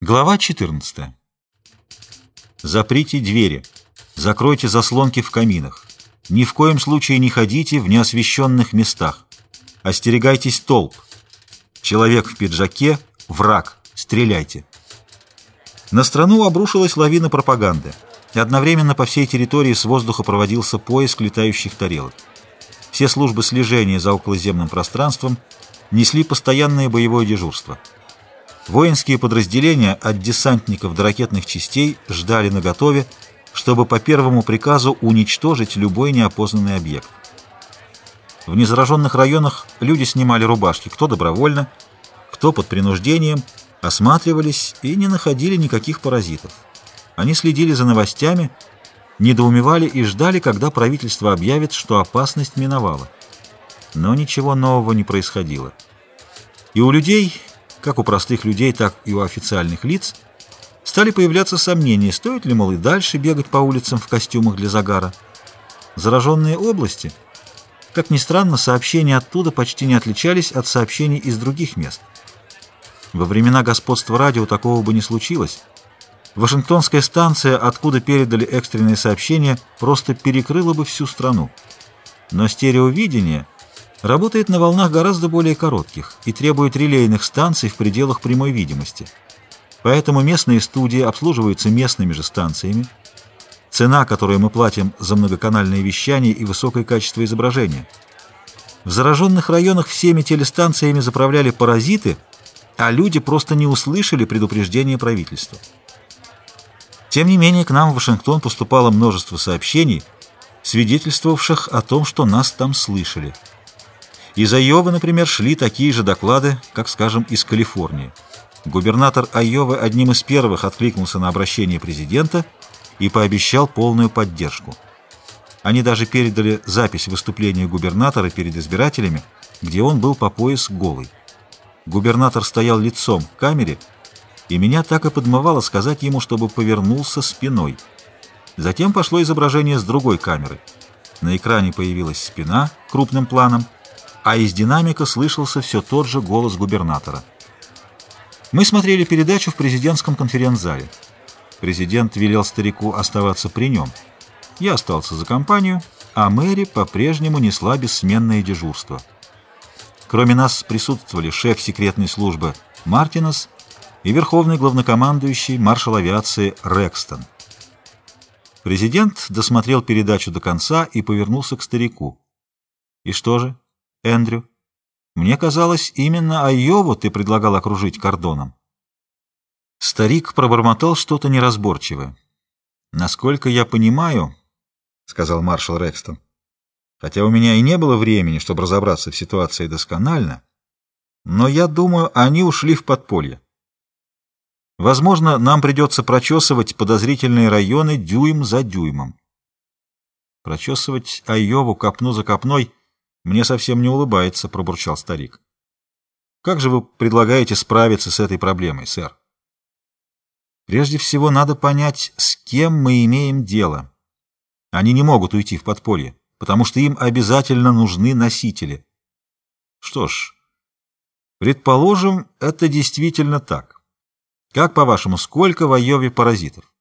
Глава 14. Заприте двери, закройте заслонки в каминах. Ни в коем случае не ходите в неосвещенных местах. Остерегайтесь толп. Человек в пиджаке — враг. Стреляйте. На страну обрушилась лавина пропаганды. И одновременно по всей территории с воздуха проводился поиск летающих тарелок. Все службы слежения за околоземным пространством несли постоянное боевое дежурство. Воинские подразделения от десантников до ракетных частей ждали наготове, чтобы по первому приказу уничтожить любой неопознанный объект. В незараженных районах люди снимали рубашки, кто добровольно, кто под принуждением, осматривались и не находили никаких паразитов. Они следили за новостями, недоумевали и ждали, когда правительство объявит, что опасность миновала. Но ничего нового не происходило. И у людей как у простых людей, так и у официальных лиц, стали появляться сомнения, стоит ли, мол, и дальше бегать по улицам в костюмах для загара. Зараженные области, как ни странно, сообщения оттуда почти не отличались от сообщений из других мест. Во времена господства радио такого бы не случилось. Вашингтонская станция, откуда передали экстренные сообщения, просто перекрыла бы всю страну. Но стереовидение — работает на волнах гораздо более коротких и требует релейных станций в пределах прямой видимости. Поэтому местные студии обслуживаются местными же станциями. Цена, которую мы платим за многоканальное вещание и высокое качество изображения. В зараженных районах всеми телестанциями заправляли паразиты, а люди просто не услышали предупреждения правительства. Тем не менее, к нам в Вашингтон поступало множество сообщений, свидетельствовавших о том, что нас там слышали. Из Айовы, например, шли такие же доклады, как, скажем, из Калифорнии. Губернатор Айовы одним из первых откликнулся на обращение президента и пообещал полную поддержку. Они даже передали запись выступления губернатора перед избирателями, где он был по пояс голый. Губернатор стоял лицом к камере, и меня так и подмывало сказать ему, чтобы повернулся спиной. Затем пошло изображение с другой камеры. На экране появилась спина крупным планом, а из динамика слышался все тот же голос губернатора. Мы смотрели передачу в президентском конференц-зале. Президент велел старику оставаться при нем. Я остался за компанию, а Мэри по-прежнему несла бессменное дежурство. Кроме нас присутствовали шеф секретной службы Мартинес и верховный главнокомандующий маршал авиации Рекстон. Президент досмотрел передачу до конца и повернулся к старику. «И что же?» Эндрю. Мне казалось, именно Айову ты предлагал окружить кордоном. Старик пробормотал что-то неразборчивое. «Насколько я понимаю, — сказал маршал Рекстон, — хотя у меня и не было времени, чтобы разобраться в ситуации досконально, но я думаю, они ушли в подполье. Возможно, нам придется прочесывать подозрительные районы дюйм за дюймом. Прочесывать Айову копну за копной — «Мне совсем не улыбается», — пробурчал старик. «Как же вы предлагаете справиться с этой проблемой, сэр?» «Прежде всего надо понять, с кем мы имеем дело. Они не могут уйти в подполье, потому что им обязательно нужны носители». «Что ж, предположим, это действительно так. Как, по-вашему, сколько в Айове паразитов?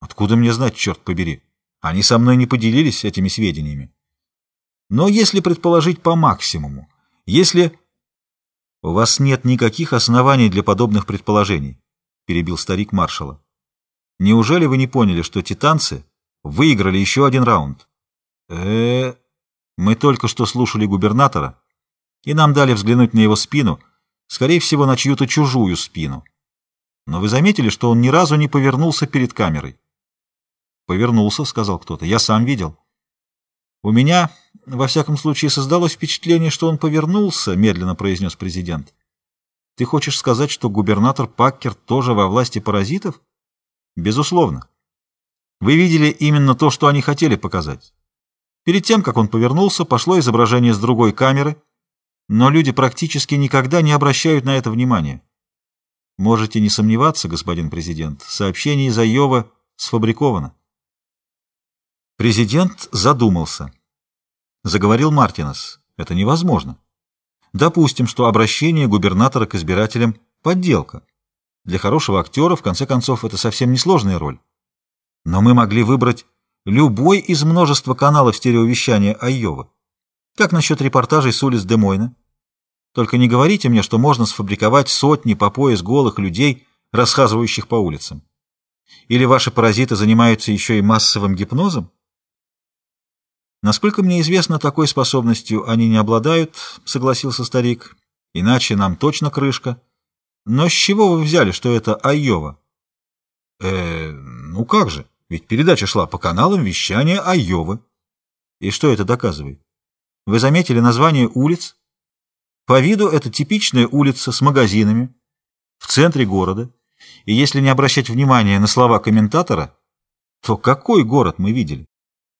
Откуда мне знать, черт побери? Они со мной не поделились этими сведениями». Но если предположить по максимуму, если... — У вас нет никаких оснований для подобных предположений, — перебил старик маршала. — Неужели вы не поняли, что титанцы выиграли еще один раунд? э, -э мы только что слушали губернатора, и нам дали взглянуть на его спину, скорее всего, на чью-то чужую спину. Но вы заметили, что он ни разу не повернулся перед камерой? — Повернулся, — сказал кто-то. — Я сам видел. — У меня во всяком случае, создалось впечатление, что он повернулся, — медленно произнес президент. Ты хочешь сказать, что губернатор Паккер тоже во власти паразитов? Безусловно. Вы видели именно то, что они хотели показать. Перед тем, как он повернулся, пошло изображение с другой камеры, но люди практически никогда не обращают на это внимания. Можете не сомневаться, господин президент, сообщение из Айова сфабриковано. Президент задумался. Заговорил Мартинес. Это невозможно. Допустим, что обращение губернатора к избирателям – подделка. Для хорошего актера, в конце концов, это совсем несложная роль. Но мы могли выбрать любой из множества каналов стереовещания Айова. Как насчет репортажей с улиц Демойна? Только не говорите мне, что можно сфабриковать сотни по пояс голых людей, расхаживающих по улицам. Или ваши паразиты занимаются еще и массовым гипнозом? Насколько мне известно, такой способностью они не обладают, согласился старик. Иначе нам точно крышка. Но с чего вы взяли, что это Айова? Э, ну как же, ведь передача шла по каналам вещания Айовы. И что это доказывает? Вы заметили название улиц? По виду это типичная улица с магазинами в центре города. И если не обращать внимания на слова комментатора, то какой город мы видели?